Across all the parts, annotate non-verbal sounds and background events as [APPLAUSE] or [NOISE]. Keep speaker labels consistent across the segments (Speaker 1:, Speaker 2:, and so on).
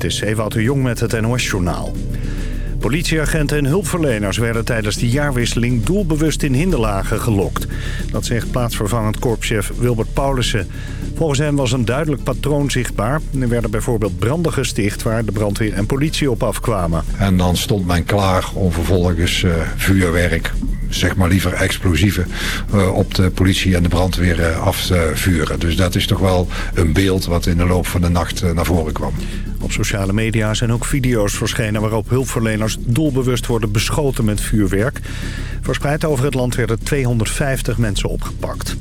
Speaker 1: Dit is Ewout de Jong met het NOS-journaal. Politieagenten en hulpverleners werden tijdens de jaarwisseling doelbewust in hinderlagen gelokt. Dat zegt plaatsvervangend korpschef Wilbert Paulussen. Volgens hem was een duidelijk patroon zichtbaar. Er werden bijvoorbeeld branden gesticht waar de brandweer en politie op afkwamen.
Speaker 2: En dan stond men klaar om vervolgens uh, vuurwerk, zeg maar liever explosieven, uh, op de politie en de brandweer uh, af te vuren. Dus dat is toch wel een beeld wat in de loop van de nacht naar voren kwam.
Speaker 1: Op sociale media zijn ook video's verschenen waarop hulpverleners doelbewust worden beschoten met vuurwerk. Verspreid over het land werden 250 mensen opgepakt.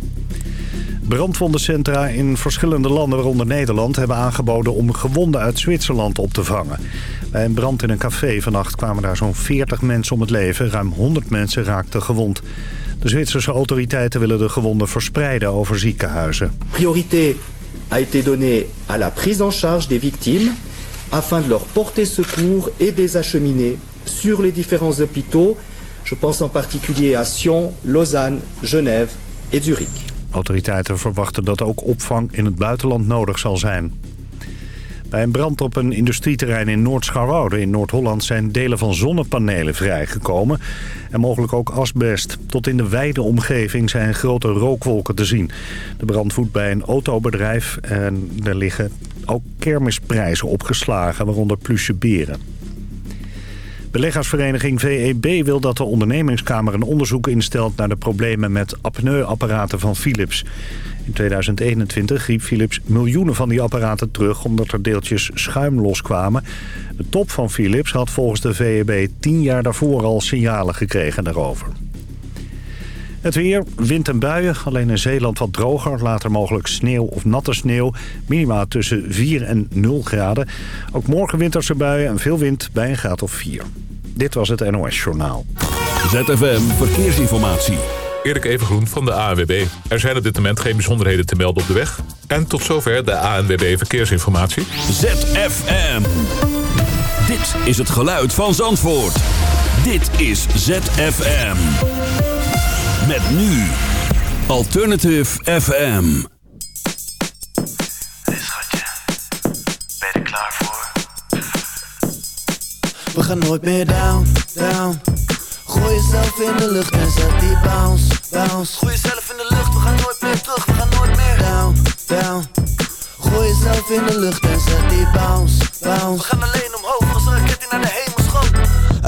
Speaker 1: Brandwondencentra in verschillende landen, waaronder Nederland... hebben aangeboden om gewonden uit Zwitserland op te vangen. Bij een brand in een café vannacht kwamen daar zo'n 40 mensen om het leven. Ruim 100 mensen raakten gewond. De Zwitserse autoriteiten willen de gewonden verspreiden over ziekenhuizen.
Speaker 3: Prioriteit a été donnée à la prise en charge des victimes... afin de leur porter secours et de les acheminer sur les différents hôpitaux. Je pense en particulier à Sion, Lausanne, Genève et Zurich.
Speaker 1: Autoriteiten verwachten dat ook opvang in het buitenland nodig zal zijn. Bij een brand op een industrieterrein in Noord-Scharwoude in Noord-Holland... zijn delen van zonnepanelen vrijgekomen en mogelijk ook asbest. Tot in de wijde omgeving zijn grote rookwolken te zien. De brand woedt bij een autobedrijf en er liggen ook kermisprijzen opgeslagen... waaronder plusje beren. Beleggersvereniging VEB wil dat de ondernemingskamer een onderzoek instelt naar de problemen met apneuapparaten van Philips. In 2021 riep Philips miljoenen van die apparaten terug omdat er deeltjes schuim loskwamen. De top van Philips had volgens de VEB tien jaar daarvoor al signalen gekregen daarover. Het weer, wind en buien. Alleen in Zeeland wat droger. Later mogelijk sneeuw of natte sneeuw. Minima tussen 4 en 0 graden. Ook morgen winterse buien en veel wind bij een graad of 4. Dit was het NOS Journaal.
Speaker 4: ZFM Verkeersinformatie.
Speaker 5: Erik Evengroen van de ANWB. Er zijn op dit moment geen bijzonderheden te melden op de weg. En tot zover de ANWB Verkeersinformatie.
Speaker 4: ZFM. Dit is het geluid van Zandvoort. Dit is ZFM. Met nu Alternative FM.
Speaker 6: Hey schatje, ben je er klaar voor?
Speaker 7: We gaan nooit meer down, down. Gooi jezelf in de lucht en zet die bounce, bounce.
Speaker 6: Gooi jezelf in de lucht, we gaan nooit meer terug, we gaan nooit meer
Speaker 7: down, down. Gooi jezelf in de lucht en zet die bounce, bounce.
Speaker 6: We gaan alleen omhoog als een raket die naar de hemel.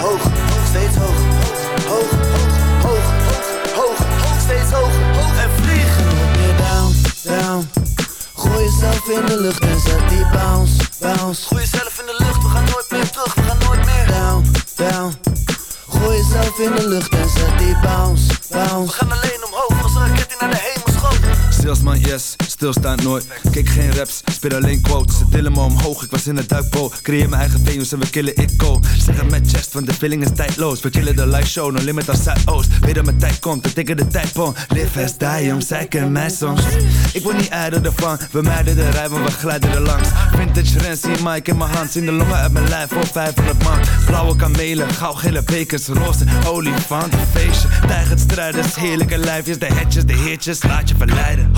Speaker 7: Hoog, hoog, steeds hoog. Hoog, hoog, hoog, hoog, steeds hoog, hoog en vliegen. Meer down, down. Gooi jezelf in de lucht en zet die bounce, bounce.
Speaker 6: Gooi jezelf in de lucht, we gaan nooit meer terug, we gaan nooit meer
Speaker 7: down, down. Gooi jezelf in de lucht en zet die bounce, bounce.
Speaker 6: We gaan alleen omhoog als een raket die naar de hemel.
Speaker 8: Yes, stilstaand nooit. Kijk geen raps, speel alleen quotes. Ze tillen me omhoog, ik was in het duikboot. Creëer mijn eigen venues en we killen it go. Zeg met chest, want de feeling is tijdloos. We killen de live show, no limit als Zuidoost. Weet dat mijn tijd komt, we tikken de tijdpon. Live as die, om kennen mij soms. Ik word niet ijder ervan, we mijden de rij, want we glijden er langs. Vintage Rens, zie Mike in mijn hand. Zien de longen uit mijn lijf voor 500 man. Blauwe kamelen, gele bekers, roze olifant, een feestje. Tijgert strijders, heerlijke lijfjes. De hetjes, de heertjes, laat je verleiden.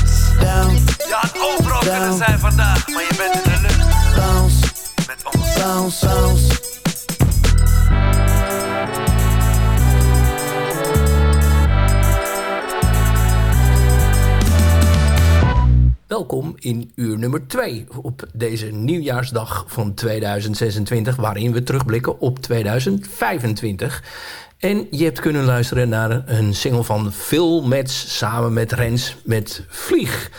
Speaker 7: Down,
Speaker 6: Je had overal kunnen zijn vandaag, maar je bent in de lucht
Speaker 7: bounce,
Speaker 6: met ons.
Speaker 7: bounce, bounce.
Speaker 9: welkom in uur nummer 2 op deze nieuwjaarsdag van 2026... waarin we terugblikken op 2025. En je hebt kunnen luisteren naar een single van Phil Mets samen met Rens met Vlieg.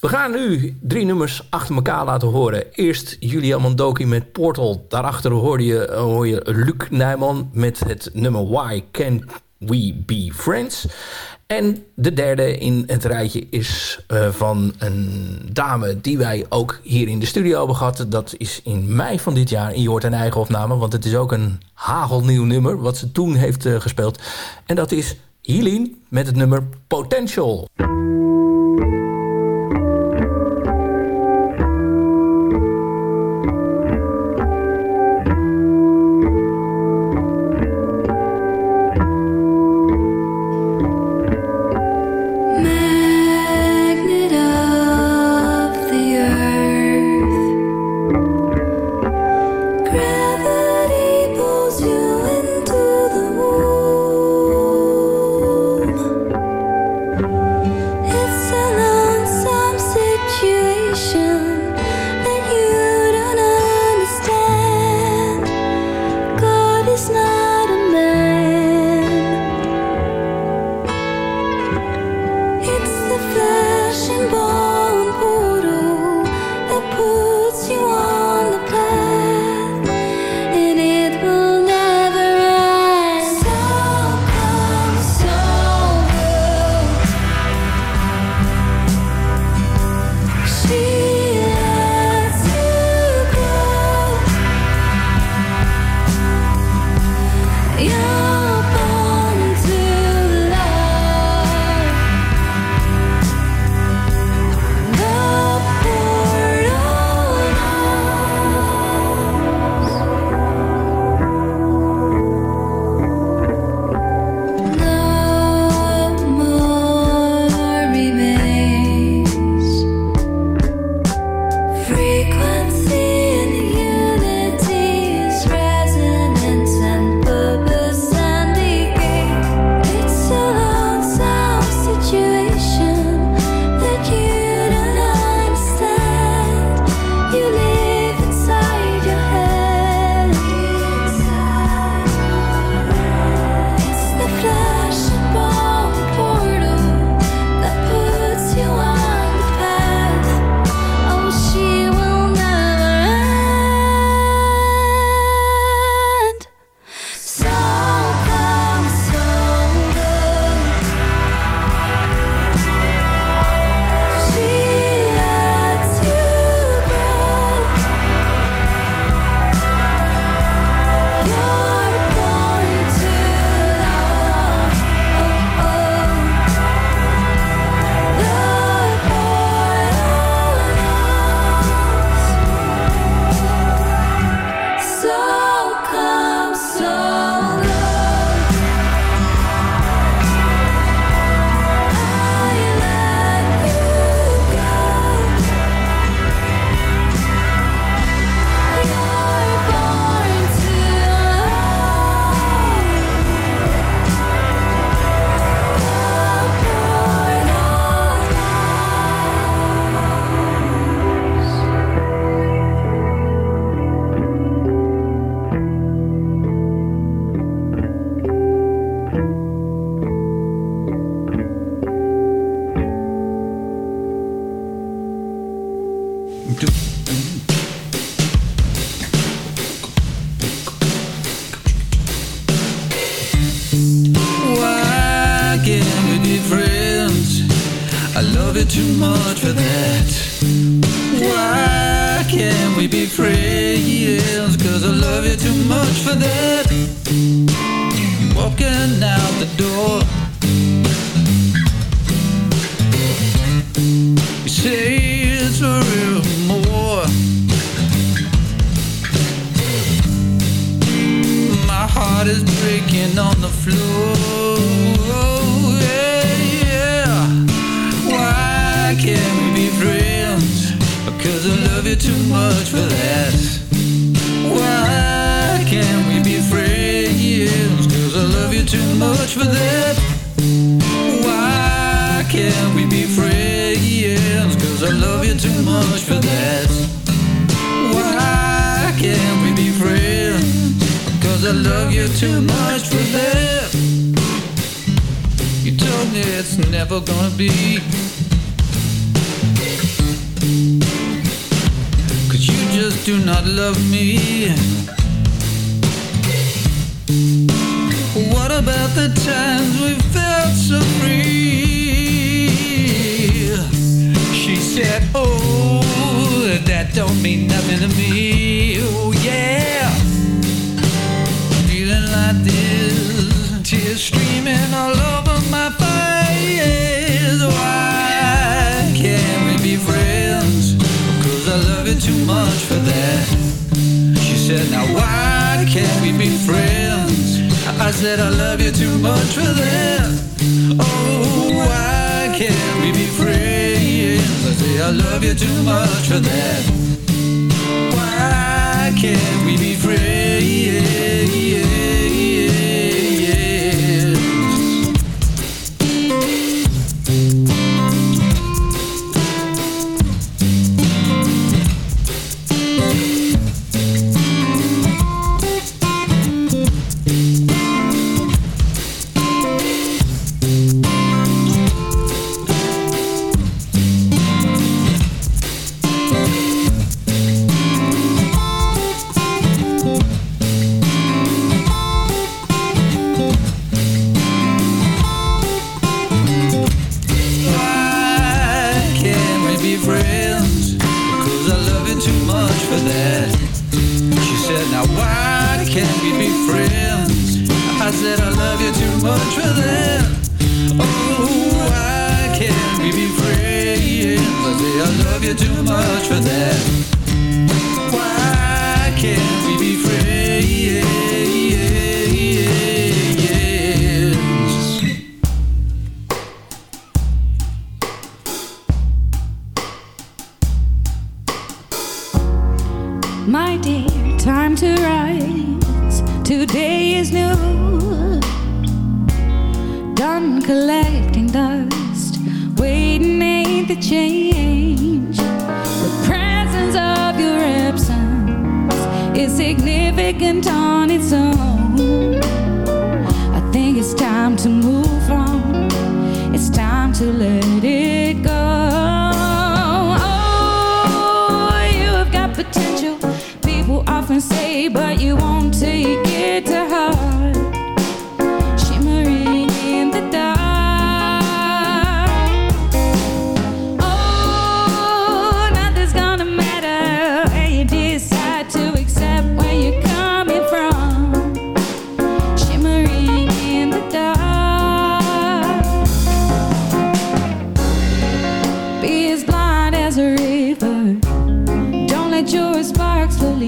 Speaker 9: We gaan nu drie nummers achter elkaar laten horen. Eerst Julia Mondoki met Portal. Daarachter hoor je, hoor je Luc Nijman met het nummer Why Can't We Be Friends... En de derde in het rijtje is uh, van een dame die wij ook hier in de studio hebben gehad. Dat is in mei van dit jaar. En je hoort een eigen opname, want het is ook een hagelnieuw nummer wat ze toen heeft uh, gespeeld. En dat is Helene met het nummer Potential.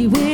Speaker 10: We.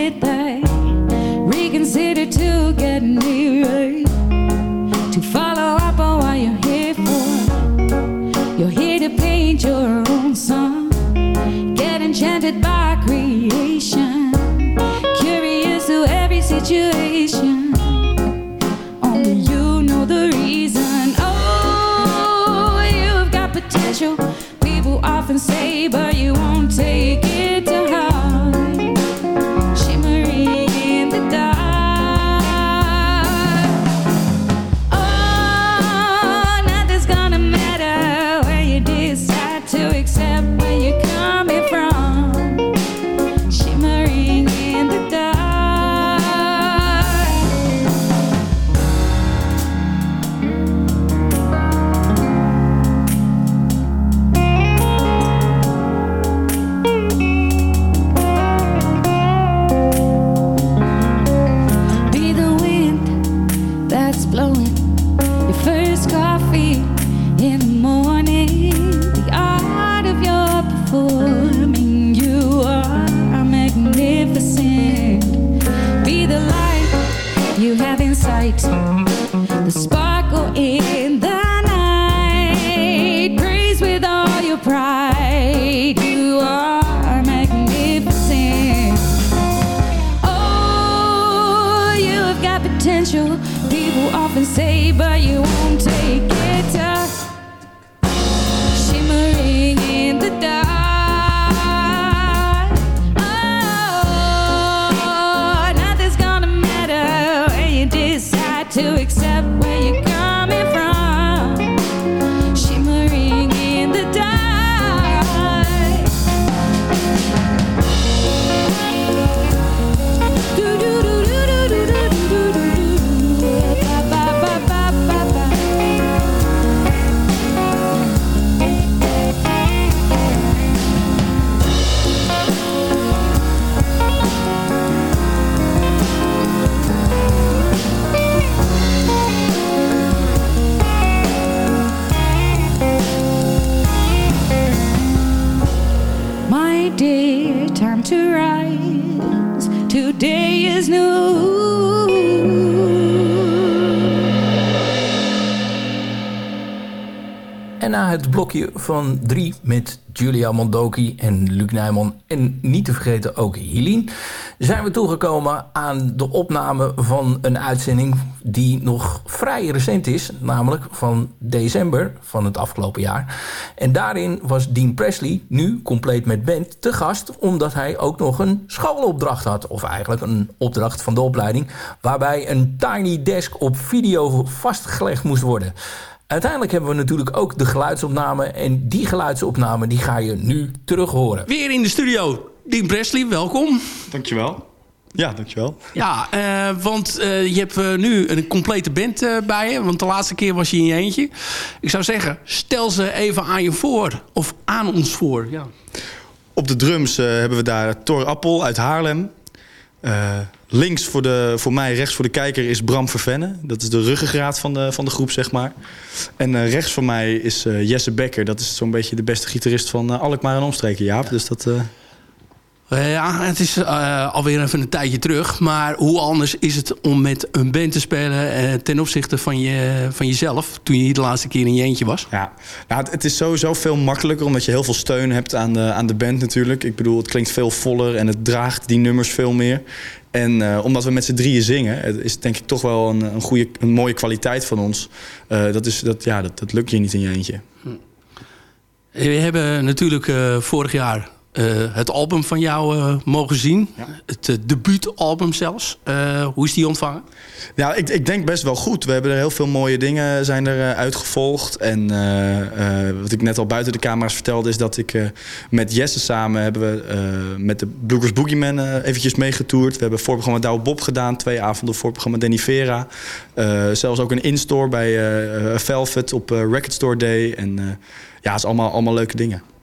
Speaker 11: Van drie met Julia Mondoki en Luc Nijman... en niet te vergeten ook Helene... zijn we toegekomen aan de opname van een uitzending... die nog vrij recent is, namelijk van december van het afgelopen jaar. En daarin was Dean Presley, nu compleet met band, te gast... omdat hij ook nog een schoolopdracht had. Of eigenlijk een opdracht van de opleiding... waarbij een tiny desk op video vastgelegd moest worden... Uiteindelijk hebben we natuurlijk ook de geluidsopname. En die geluidsopname die ga je nu terug horen.
Speaker 12: Weer in de studio. Dean Presley, welkom.
Speaker 13: Dankjewel. Ja, dankjewel.
Speaker 12: Ja, eh, want eh, je hebt eh, nu een complete band eh, bij je. Want de laatste keer was je in je eentje. Ik zou zeggen, stel ze even aan je voor. Of aan ons voor. Ja.
Speaker 13: Op de drums eh, hebben we daar Thor Appel uit Haarlem. Links voor, de, voor mij, rechts voor de kijker is Bram Vervenne. Dat is de ruggengraat van de, van de groep, zeg maar. En eh, rechts van mij is eh, Jesse Becker. Dat is zo'n beetje de beste gitarist van eh, Alkmaar en omstreken, Jaap. Dus dat...
Speaker 12: ja, het is alweer even een tijdje terug. Maar hoe anders is het om met een band te spelen... ten opzichte van, je, van jezelf... toen je hier de laatste keer in je eentje was?
Speaker 13: Ja, nou, het, het is sowieso veel makkelijker omdat je heel veel steun hebt aan de, aan de band natuurlijk. Ik bedoel, het klinkt veel voller en het draagt die nummers veel meer. En eh, omdat we met z'n drieën zingen, het is denk ik toch wel een, een, goede, een mooie kwaliteit van ons. Eh, dat, is, dat, ja, dat, dat lukt je niet in je eentje.
Speaker 12: We hebben natuurlijk eh, vorig jaar eh, het album van jou eh, mogen zien. Het uh, debuutalbum zelfs. Hoe is die ontvangen?
Speaker 13: Ja, ik, ik denk best wel goed. We hebben er heel veel mooie dingen zijn er uitgevolgd. En wat ik net al buiten de camera's vertelde... is dat ik met Jesse samen hebben we met de Bluegrass Boogeyman eventjes meegetoerd. We hebben voorprogramma Douwe Bob gedaan. Twee avonden voorprogramma Danny Vera. zelfs ook een in-store bij Velvet op Record Store Day. En ja, het is allemaal, allemaal leuke dingen.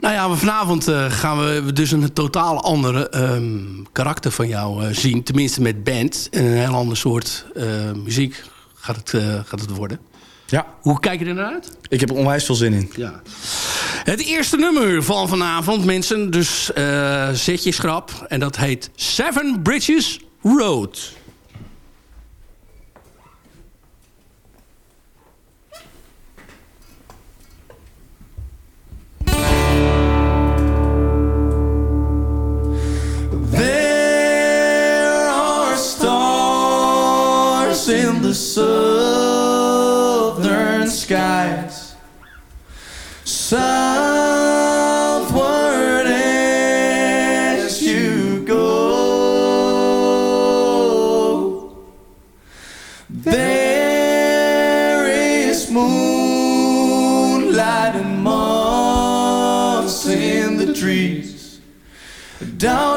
Speaker 12: Nou ja, vanavond uh, gaan we dus een totaal andere um, karakter van jou uh, zien. Tenminste met band. En een heel ander soort uh, muziek gaat het, gaat het worden.
Speaker 13: Ja.
Speaker 12: Hoe kijk je er naar uit?
Speaker 13: Ik heb er onwijs veel zin in.
Speaker 12: Ja. Het eerste nummer van vanavond, mensen. Dus zet je schrap. En dat heet Seven Bridges Road.
Speaker 14: Southern skies. Southward as you go. There is moonlight and moss in the trees. Down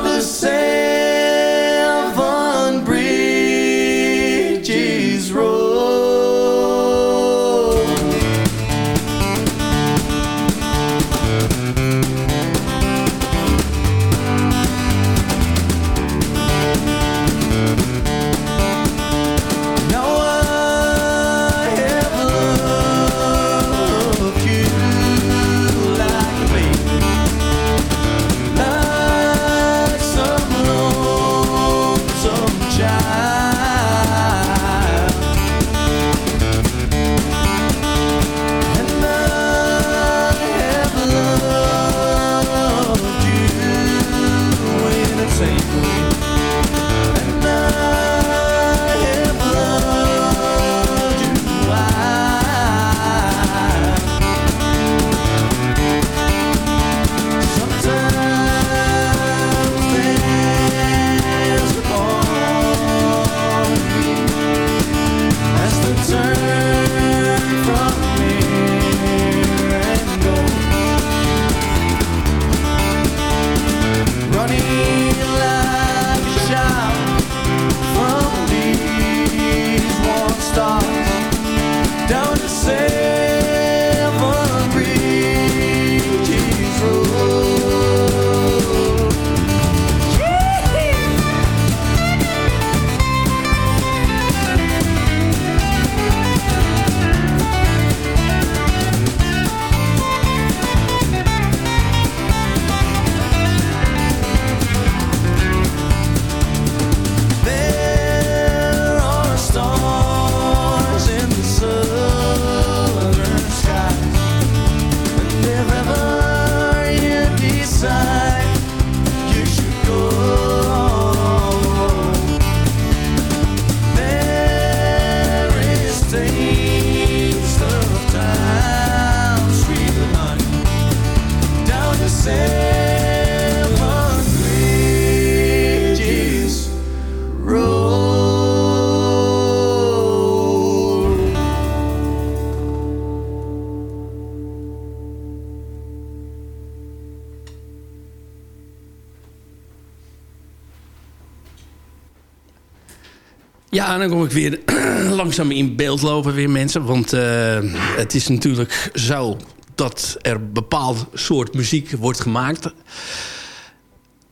Speaker 12: Ja, en dan kom ik weer [CLEARS THROAT] langzaam in beeld lopen weer mensen. Want eh, het is natuurlijk zo dat er bepaald soort muziek wordt gemaakt.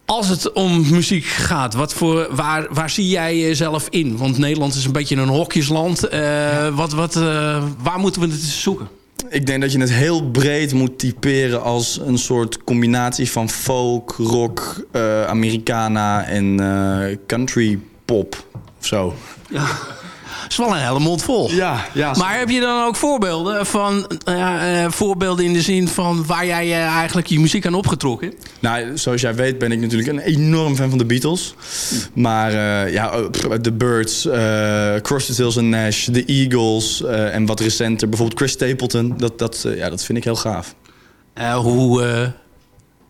Speaker 12: Als het om muziek gaat, wat voor, waar, waar zie jij jezelf in? Want Nederland is een beetje een hokjesland. Eh, wat, wat, eh, waar moeten we het zoeken?
Speaker 13: Ik denk dat je het heel breed moet typeren als een soort combinatie van folk, rock, Americana en country pop of zo.
Speaker 12: Ja. is wel een hele mond vol.
Speaker 13: Ja, ja.
Speaker 12: Maar heb je dan ook voorbeelden van nou eh, voorbeelden in de zin van waar jij eh, eigenlijk je muziek aan opgetrokken?
Speaker 13: Nou, zoals jij weet ben ik natuurlijk een enorm fan van de Beatles. Maar eh, ja, The Birds, eh Crosby, Stills en Nash, The Eagles en wat recenter bijvoorbeeld Chris Stapleton. Dat, dat, ja, dat vind ik heel gaaf.
Speaker 12: Hoe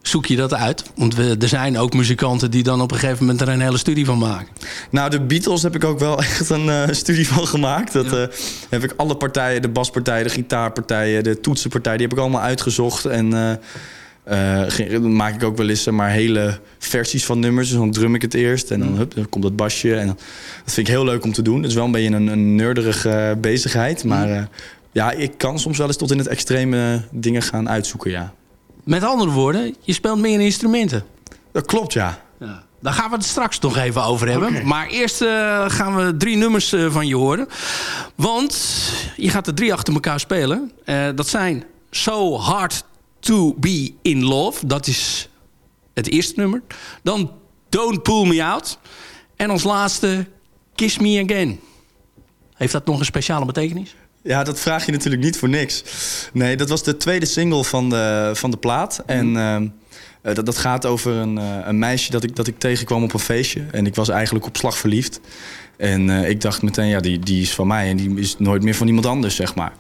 Speaker 12: zoek je dat uit? Want we, er zijn ook muzikanten die dan op een gegeven moment er een hele studie van maken.
Speaker 13: Nou, de Beatles heb ik ook wel [LAUGHS] echt een eh, studie van gemaakt. Dat eh, heb ik alle partijen, de baspartijen, de gitaarpartijen, de toetsenpartijen, die heb ik allemaal uitgezocht. En eh, dan maak ik ook wel eens maar hele versies van nummers. Dus dan drum ik het eerst en dan, hup, dan komt dat basje. En dan- dat vind ik heel leuk om te doen. Het is wel een beetje een, een nerderige bezigheid. Maar eh, ja, ik kan soms wel eens tot in het extreme dingen gaan uitzoeken, ja.
Speaker 12: Met andere woorden, je speelt meer instrumenten.
Speaker 13: Dat klopt, ja.
Speaker 12: Daar gaan we het straks nog even over hebben. Maar eerst eh, gaan we drie nummers eh, van je horen. Want je gaat er drie achter elkaar spelen. Eh, dat zijn So Hard To Be In Love. Dat is het eerste nummer. Dan Don't Pull Me Out. En als laatste Kiss Me Again. Heeft dat nog een speciale betekenis?
Speaker 13: Ja, dat vraag je natuurlijk niet voor niks. Nee, dat was de tweede single van de, van de plaat. En ehm, eh, dat, dat gaat over een, eh, een meisje dat ik, dat ik tegenkwam op een feestje. En ik was eigenlijk op slag verliefd. En eh, ik dacht meteen, ja, die, die is van mij en die is nooit meer van iemand anders, zeg maar.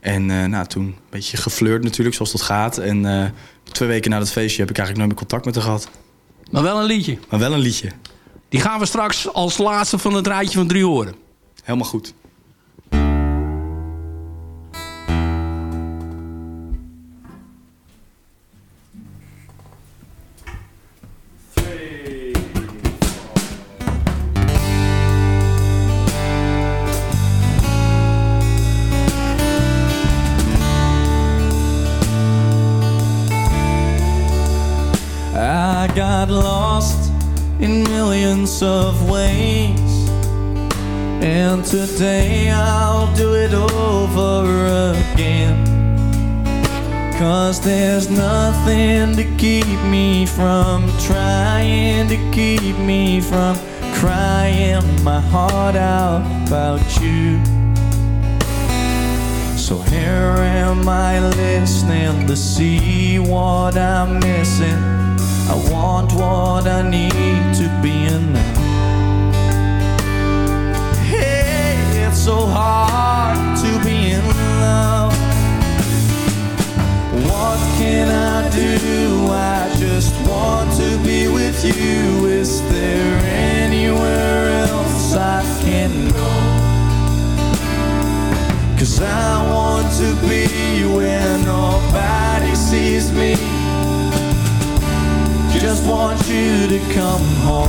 Speaker 13: En nou, toen een beetje geflirt natuurlijk, zoals dat gaat. En twee weken na dat feestje heb ik eigenlijk nooit meer contact met haar gehad.
Speaker 12: Maar wel een liedje.
Speaker 13: Maar wel een liedje.
Speaker 12: Die gaan we straks als laatste van het rijtje van drie horen.
Speaker 13: Helemaal goed.
Speaker 14: Got lost in millions of ways. And today I'll do it over again. Cause there's nothing to keep me from trying to keep me from crying my heart out about you. So here am I listening to see what I'm missing. I want what I need to be enough. Hey, it's so hard to be in love. What can I do? I just want to be with you. Is there anywhere else I can go? Cause I want to be where nobody sees me. Just want you to come home.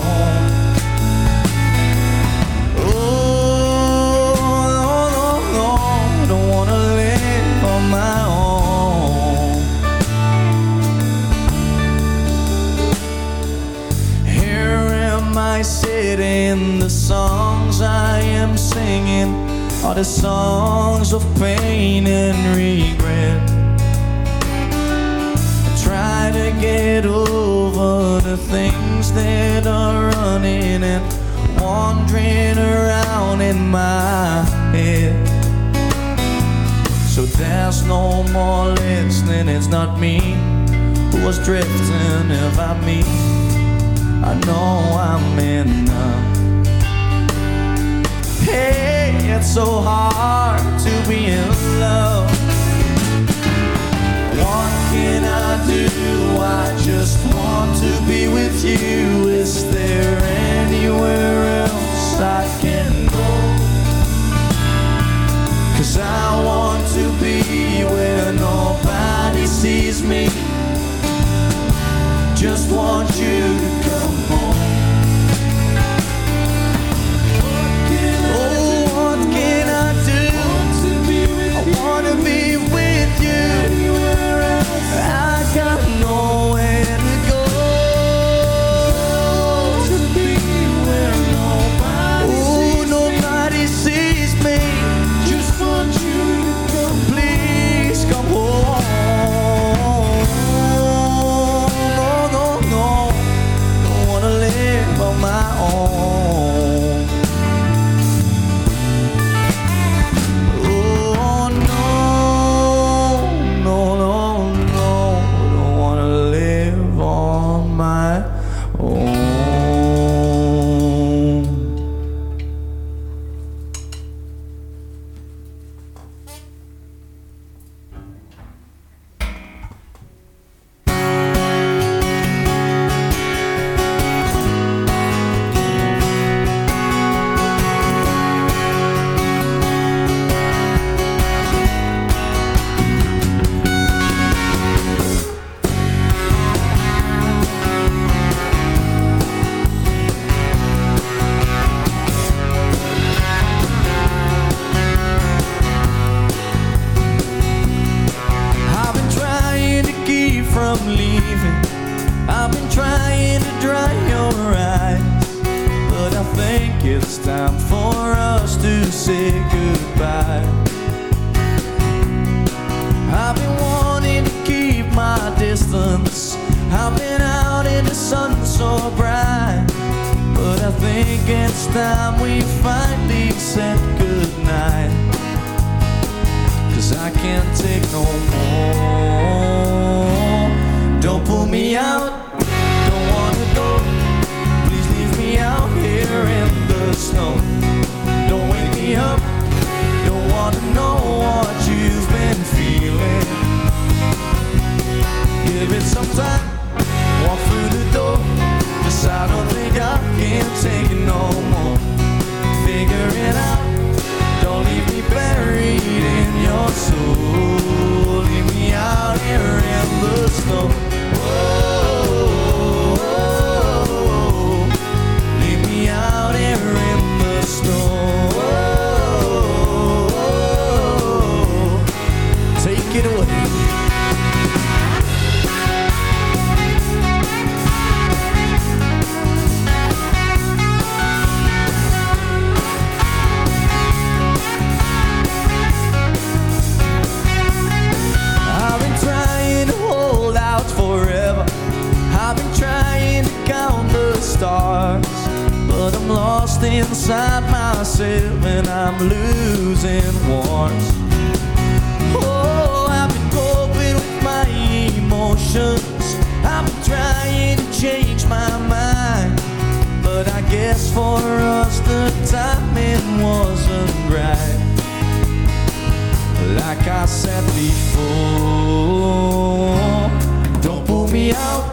Speaker 14: Oh, no, no, don't wanna live on my own. Here am I sitting, the songs I am singing are the songs of pain and regret. I try to get over the things that are running and wandering around in my head. So there's no more listening, it's not me who was drifting if I me. I know I'm in enough. Hey, it's so hard to be in love. Can I do? I just want to be with you. Is there anywhere I've been out in the sun so bright. But I think it's time we finally said goodnight. Cause I can't take no more. Don't pull me out, don't wanna go. Please leave me out here in the snow. Don't wake me up, don't wanna know what you've been feeling. Give it some time, walk through the door. Cause I don't think I can take it no more. Figure it out, don't leave me buried in your soul. Leave me out here in the snow. Inside myself and I'm losing wars. Oh, I've been coping with my emotions. I've been trying to change my mind. But I guess for us the timing wasn't right. Like I said before, don't pull me out,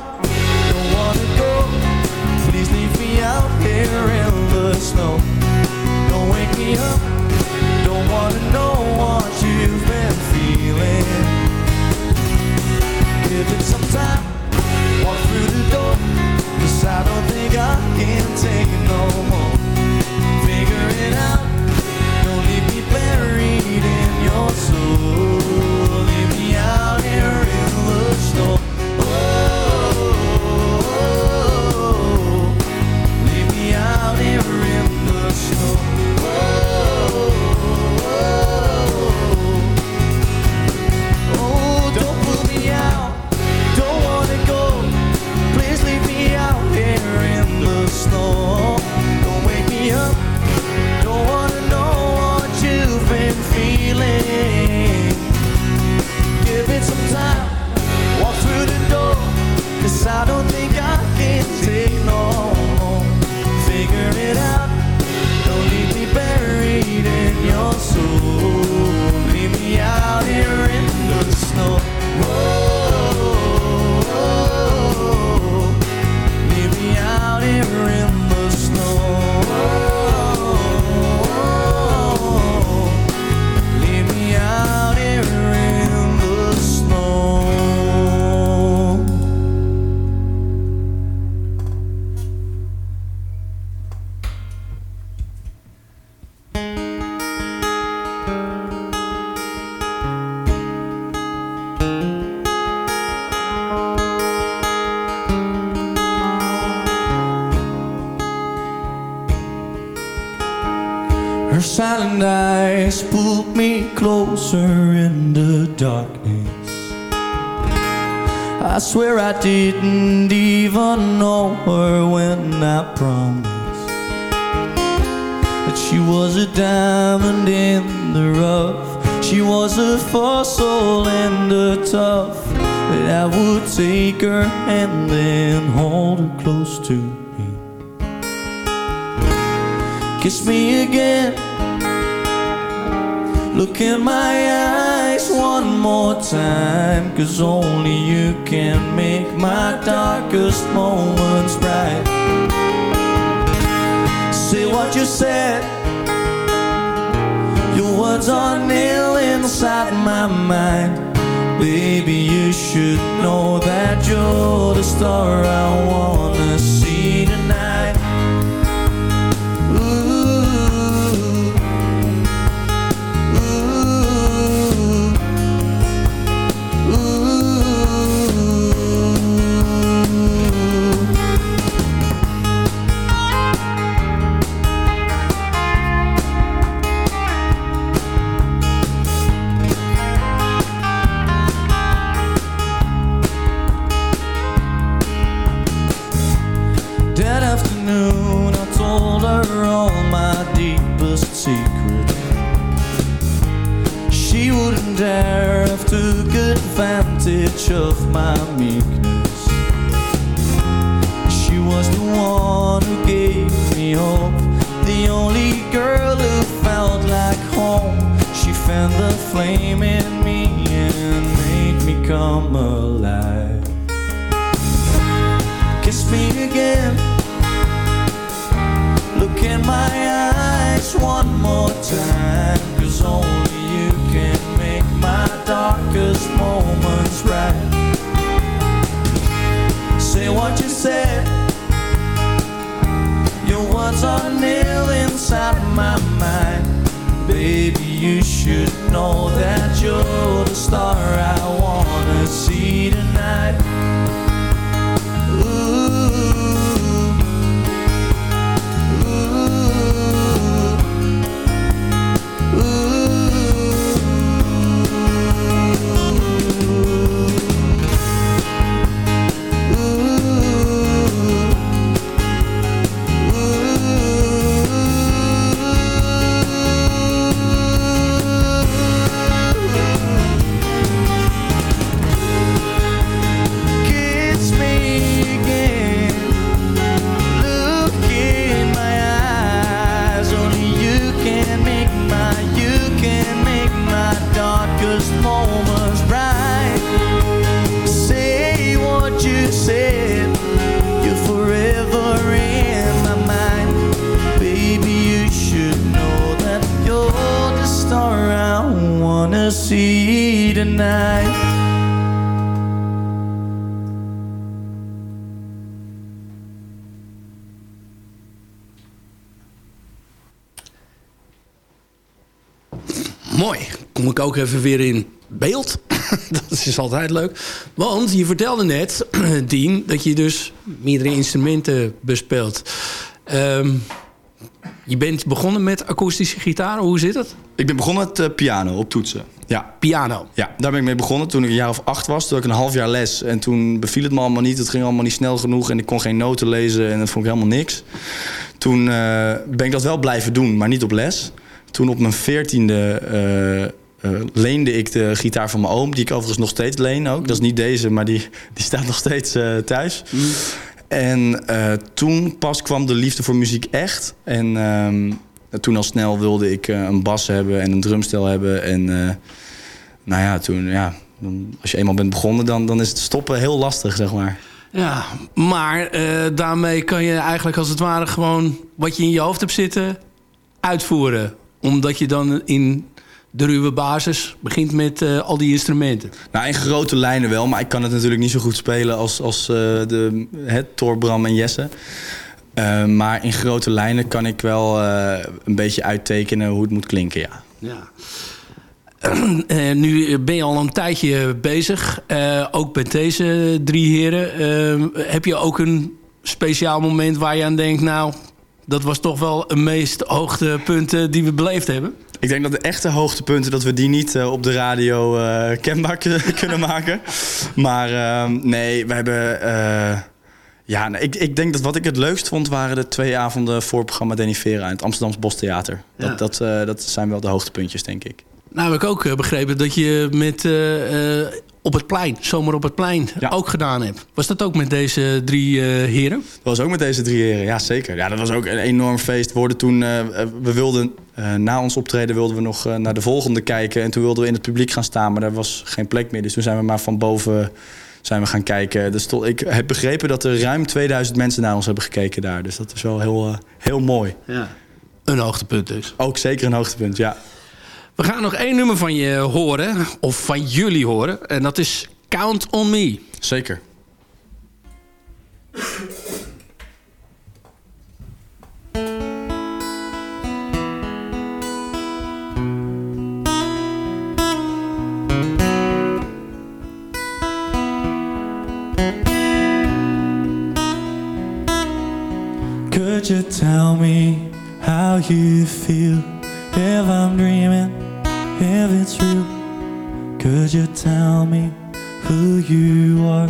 Speaker 14: closer in the darkness. I swear I didn't even know her when I promised that she was a diamond in the rough. She was a fossil in the tough. That I would take her and then hold her close to me. Kiss me again. Look in my eyes one more time. Cause only you can make my darkest moments bright. Say what you said. Your words are nail inside my mind. Baby, you should know that you're the star I wanna see tonight. Of my meekness. She was the one who gave me hope, the only girl who felt like home. She fanned the flame in me and made me come alive. Kiss me again. Look in my eyes one more time. Words are nailed inside my mind. Baby, you should know that you're the star I
Speaker 12: even weer in beeld. [LAUGHS] dat is altijd leuk. Want je vertelde net, [CLEARS THROAT] Dien, dat je dus meerdere instrumenten bespeelt. Ehm, je bent begonnen met akoestische gitaar. Hoe zit het?
Speaker 13: Ik ben begonnen met eh, piano op toetsen. Ja.
Speaker 12: Piano?
Speaker 13: Ja, daar ben ik mee begonnen toen ik een jaar of acht was. Toen had ik een half jaar les. En toen beviel het me allemaal niet. Het ging allemaal niet snel genoeg. En ik kon geen noten lezen. En dat vond ik helemaal niks. Toen eh, ben ik dat wel blijven doen, maar niet op les. Toen op mijn veertiende eh, leende ik de gitaar van mijn oom. Die ik overigens nog steeds leen ook. Dat is niet deze, maar die, die staat nog steeds eh, thuis. En eh, toen pas kwam de liefde voor muziek echt. En ehm, toen al snel wilde ik een bas hebben en een drumstel hebben. En nou ja, toen, ja, dan, als je eenmaal bent begonnen, dan, dan is het stoppen heel lastig, zeg maar.
Speaker 12: Ja, maar daarmee kan je eigenlijk als het ware gewoon wat je in je hoofd hebt zitten uitvoeren. Omdat je dan in de ruwe basis begint met eh, al die instrumenten.
Speaker 13: Nou, in grote lijnen wel, maar ik kan het natuurlijk niet zo goed spelen als, als eh, de, het Thor, Bram en Jesse. Eh, maar in grote lijnen kan ik wel een beetje uittekenen hoe het moet klinken, ja.
Speaker 12: Ja. [CLEARS THROAT] Nu ben je al een tijdje bezig, ook met deze drie heren. Heb je ook een speciaal moment waar je aan denkt... nou, dat was toch wel een meest hoogtepunt die we beleefd hebben?
Speaker 13: Ik denk dat de echte hoogtepunten, dat we die niet eh, op de radio eh, kenbaar kun- [LAUGHS] kunnen maken. Maar eh, nee, we hebben... eh, ja, ik, ik denk dat wat ik het leukst vond... waren de twee avonden voor het programma Denivera... in het Amsterdamse Bostheater.
Speaker 12: Ja.
Speaker 13: Dat, dat, dat zijn wel de hoogtepuntjes, denk ik.
Speaker 12: Nou heb ik ook begrepen dat je met op het plein, zomer op het plein, ook gedaan hebt. Was dat ook met deze drie eh, heren?
Speaker 13: Dat was ook met deze drie heren, ja zeker. Ja, dat was ook een enorm feest. We, worden toen, eh, we wilden, eh, na ons optreden wilden we nog eh, naar de volgende kijken. En toen wilden we in het publiek gaan staan, maar daar was geen plek meer. Dus toen zijn we maar van boven zijn we gaan kijken. Dus tot, ik heb begrepen dat er ruim 2000 mensen naar ons hebben gekeken daar. Dus dat is wel heel, eh, heel mooi.
Speaker 12: Ja. Een hoogtepunt dus.
Speaker 13: Ook zeker een hoogtepunt, ja.
Speaker 12: We gaan nog één nummer van je horen, of van jullie horen. En dat is Count on Me.
Speaker 13: Zeker.
Speaker 14: Could you tell me how you feel if I'm dreaming, if it's real? Could you tell me who you are?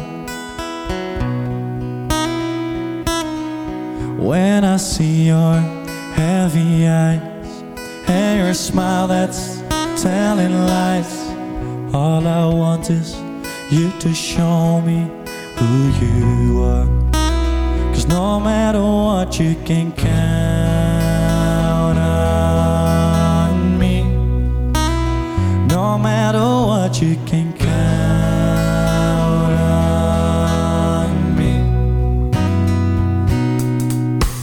Speaker 14: When I see your heavy eyes and your smile that's telling lies, all I want is you to show me who you are. Cause no matter what, you can count matter what, you can count on me.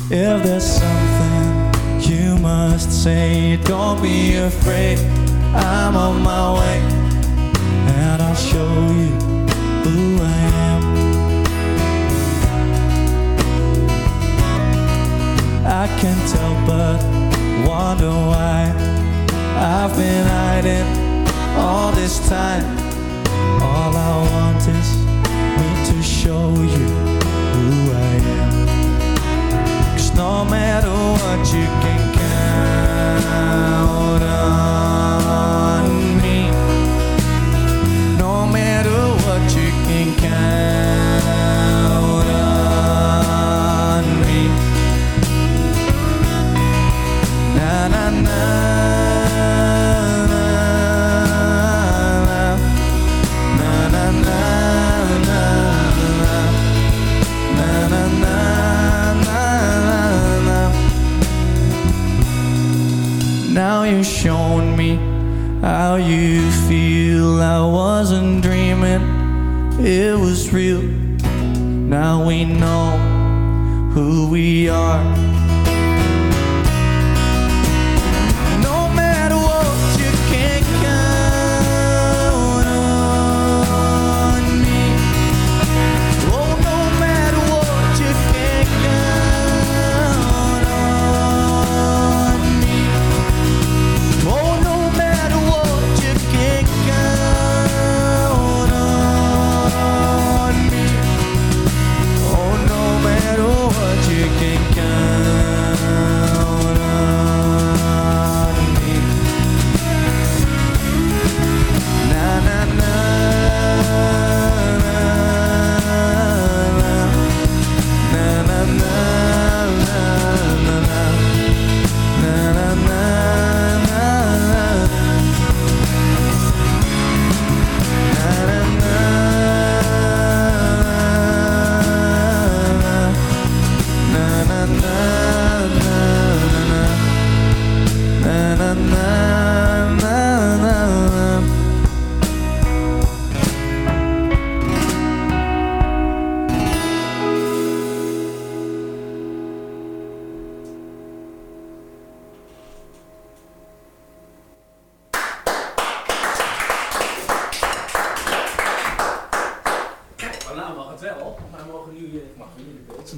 Speaker 14: If there's something you must say, don't be afraid. I'm on my way, and I'll show you who I am. I can't tell but wonder why I've been hiding all this time. All I want is me to show you who I am. Cause no matter what you can count on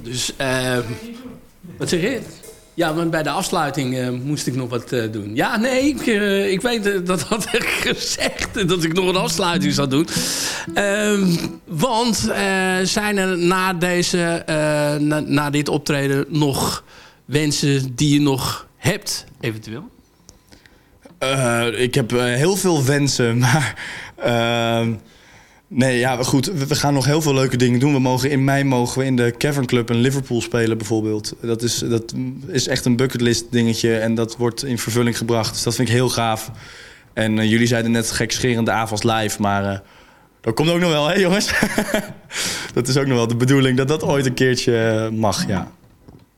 Speaker 12: Dus, eh, wat zeg je? Ja, maar bij de afsluiting eh, moest ik nog wat eh, doen. Ja, nee, ik, eh, ik weet, dat had ik [LAUGHS] gezegd, dat ik nog een afsluiting zou doen. Ehm, want zijn er na, deze, na, dit optreden nog wensen die je nog hebt, eventueel?
Speaker 13: Ik heb heel veel wensen, [LAUGHS] maar... nee, ja, goed. We, we gaan nog heel veel leuke dingen doen. We mogen, in mei mogen we in de Cavern Club in Liverpool spelen, bijvoorbeeld. Dat is, dat is echt een bucketlist dingetje. En dat wordt in vervulling gebracht. Dus dat vind ik heel gaaf. En eh, jullie zeiden net gekscherende avonds live, maar... eh, dat komt ook nog wel, hè jongens? [LAUGHS] dat is ook nog wel de bedoeling dat dat ooit een keertje eh, mag, ja.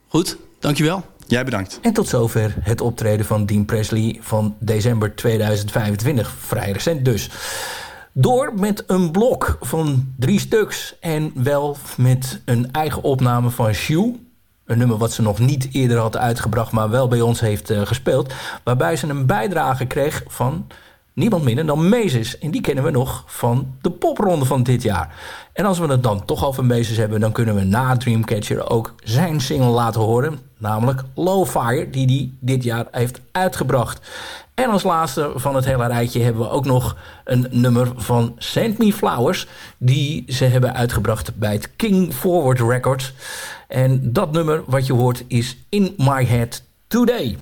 Speaker 12: Goed, dankjewel.
Speaker 13: Jij bedankt.
Speaker 11: En tot zover het optreden van Dean Presley van december 2025. Vrij recent dus. Door met een blok van drie stuks. En wel met een eigen opname van Shoe. Een nummer wat ze nog niet eerder had uitgebracht... maar wel bij ons heeft eh, gespeeld. Waarbij ze een bijdrage kreeg van niemand minder dan Meeses. En die kennen we nog van de popronde van dit jaar. En als we het dan toch over Meeses hebben... dan kunnen we na Dreamcatcher ook zijn single laten horen. Namelijk Low Fire, die hij dit jaar heeft uitgebracht. En als laatste van het hele rijtje hebben we ook nog een nummer van Send Me Flowers... die ze hebben uitgebracht bij het King Forward Records. En dat nummer wat je hoort is In My Head Today.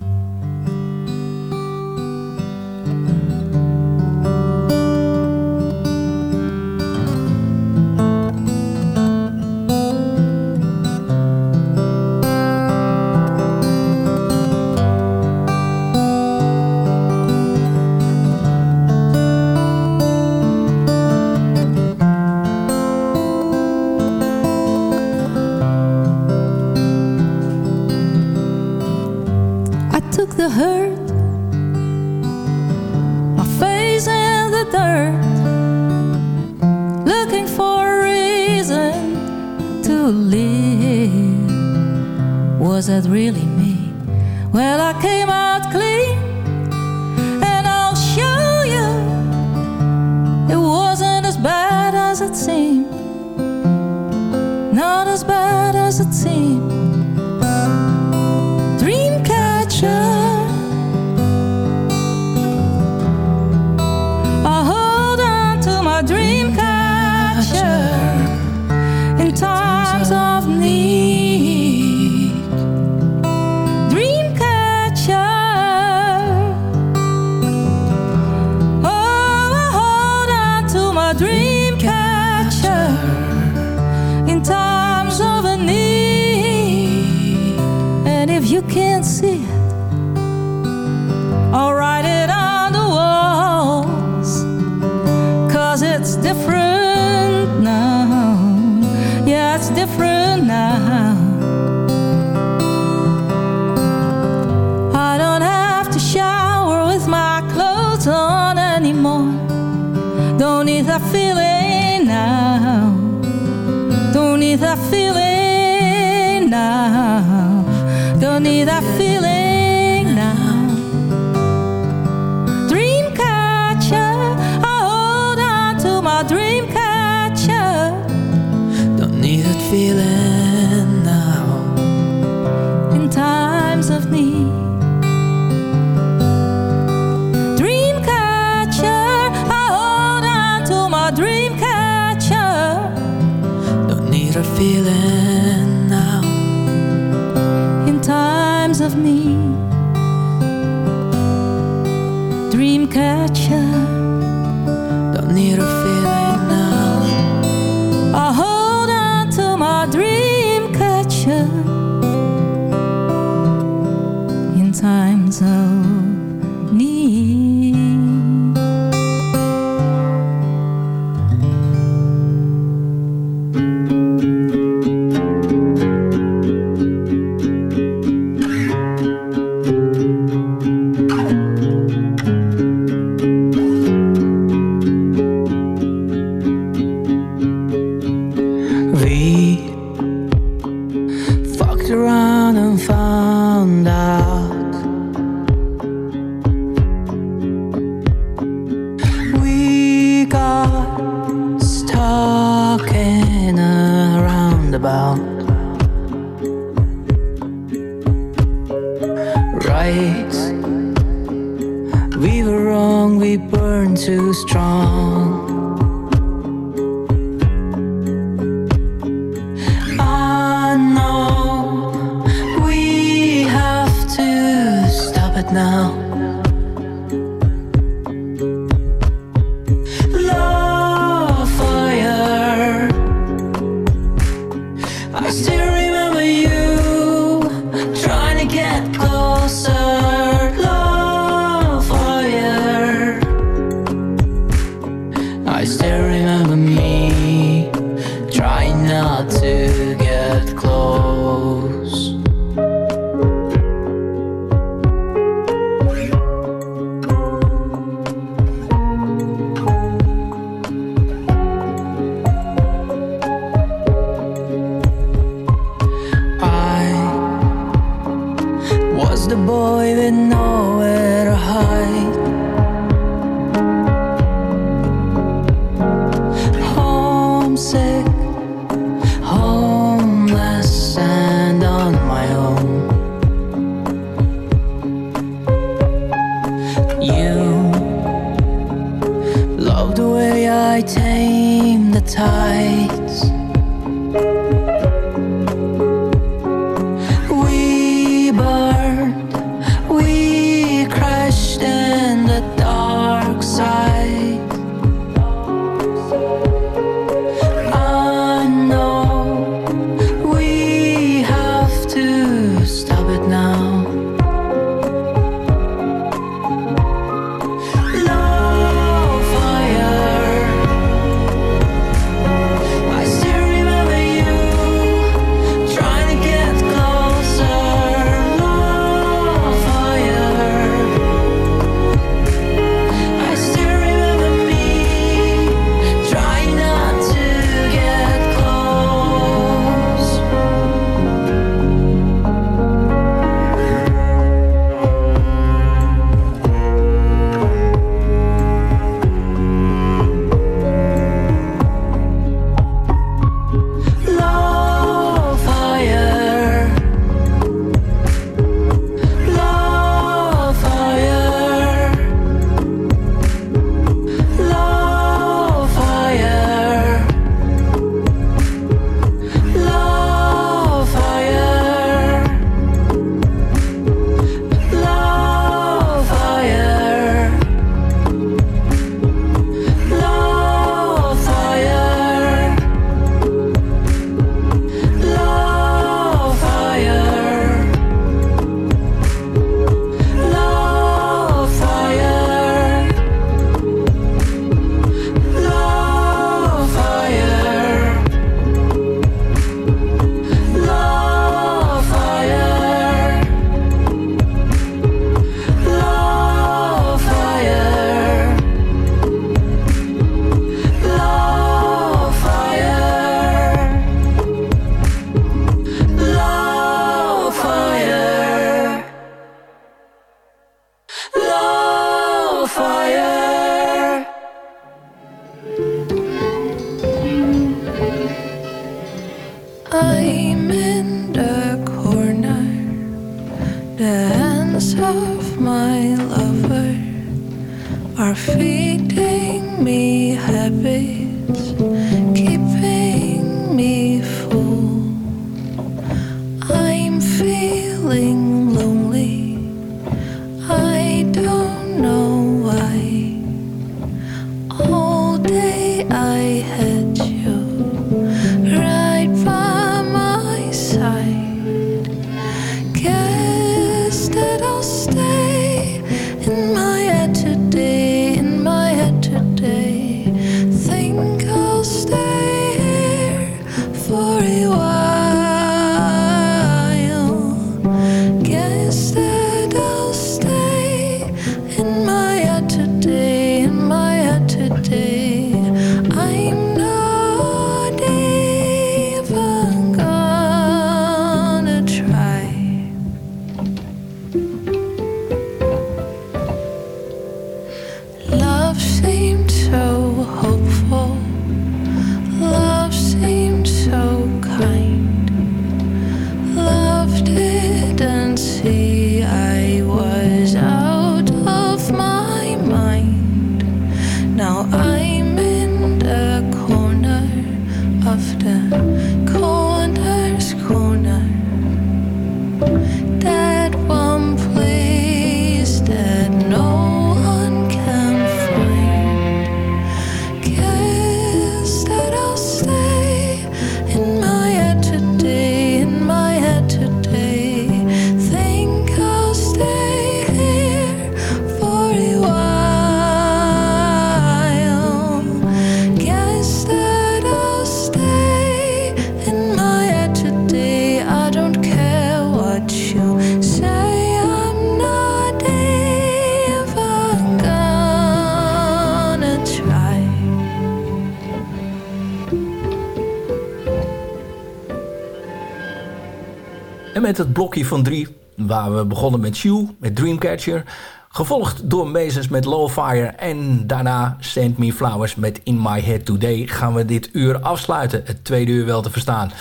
Speaker 11: Blokje van drie, waar we begonnen met Shoe, met Dreamcatcher. Gevolgd door Mazes met Low Fire. En daarna Send Me Flowers met In My Head Today. Gaan we dit uur afsluiten. Het tweede uur wel te verstaan.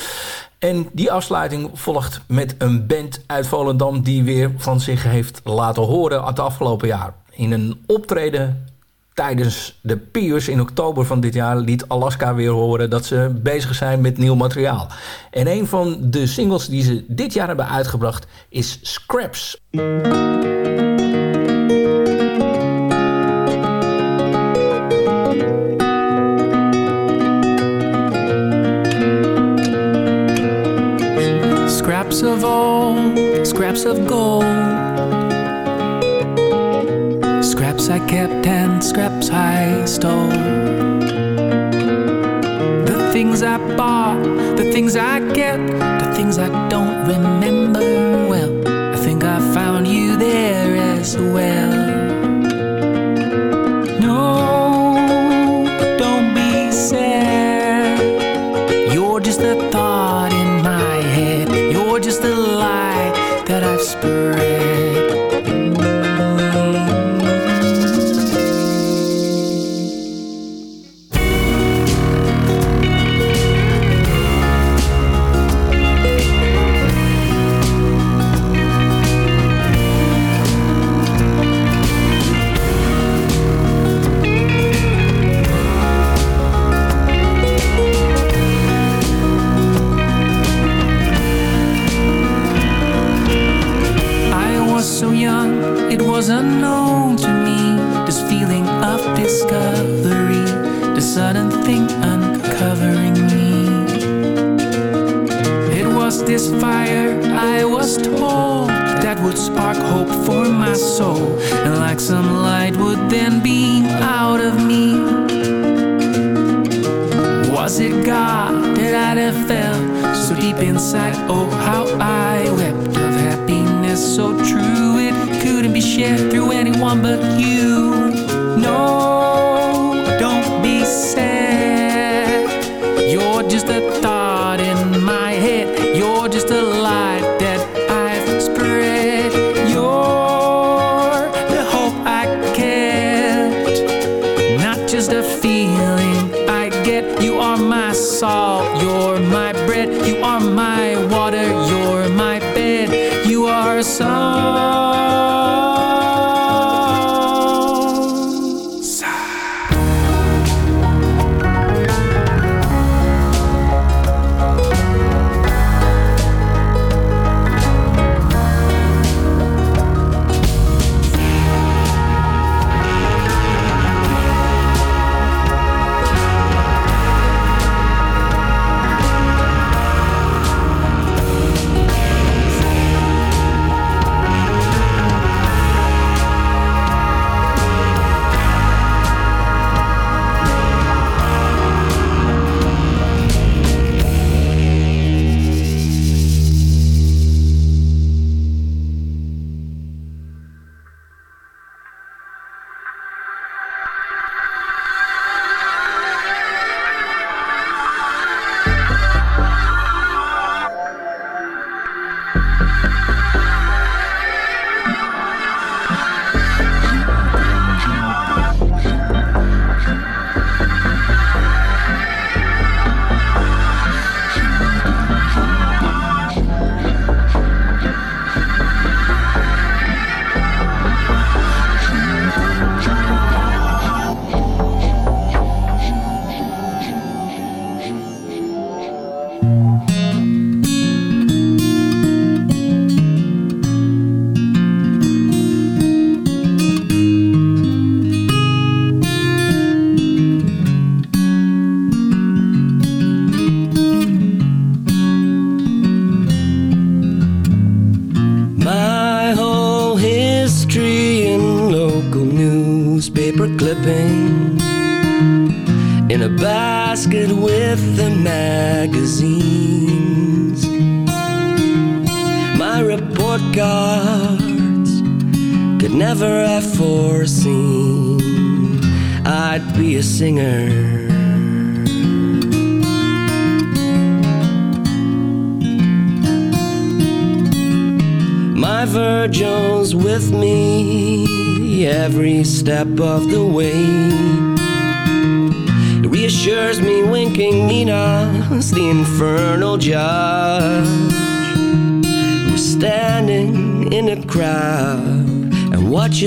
Speaker 11: En die afsluiting volgt met een band uit Volendam... die weer van zich heeft laten horen het afgelopen jaar. In een optreden tijdens de Piers in oktober van dit jaar... liet Alaska weer horen dat ze bezig zijn met nieuw materiaal. En een van de singles die ze dit jaar hebben uitgebracht is Scraps.
Speaker 15: Scraps of old, scraps of gold. I kept and scraps I stole. The things I bought, the things I get, the things I don't remember well. I think I found you there as well. Spark hope for my soul, and like some light would then beam out of me. Was it God that I'd have felt so deep inside? Oh, how I wept of happiness so true it couldn't be shared through anyone but you.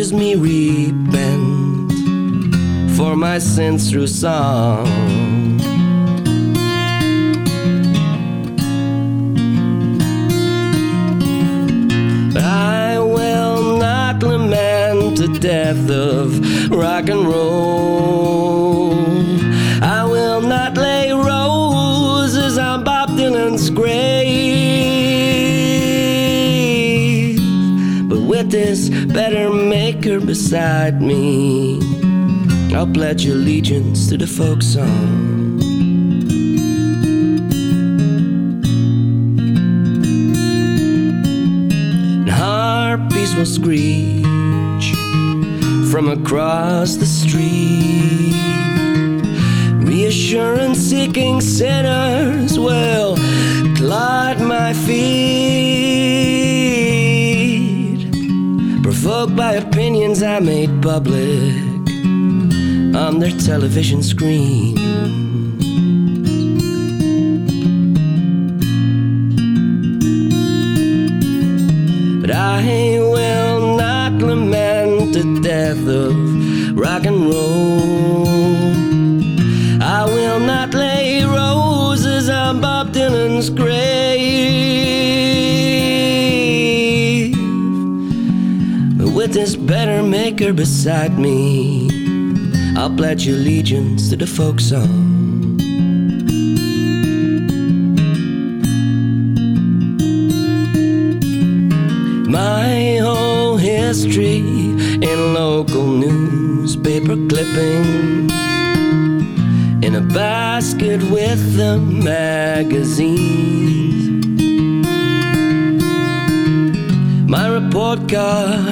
Speaker 16: And watches me repent for my sins through song. I will not lament the death of rock and roll. I will not lay roses on Bob Dylan's grave. But with this better beside me, I'll pledge allegiance to the folk song. harpies will screech from across the street. Reassurance seeking sinners will clot my feet. Provoked by opinions I made public on their television screen. Maker beside me, I'll pledge allegiance to the folk song. My whole history in local newspaper clippings in a basket with the magazines. My report card.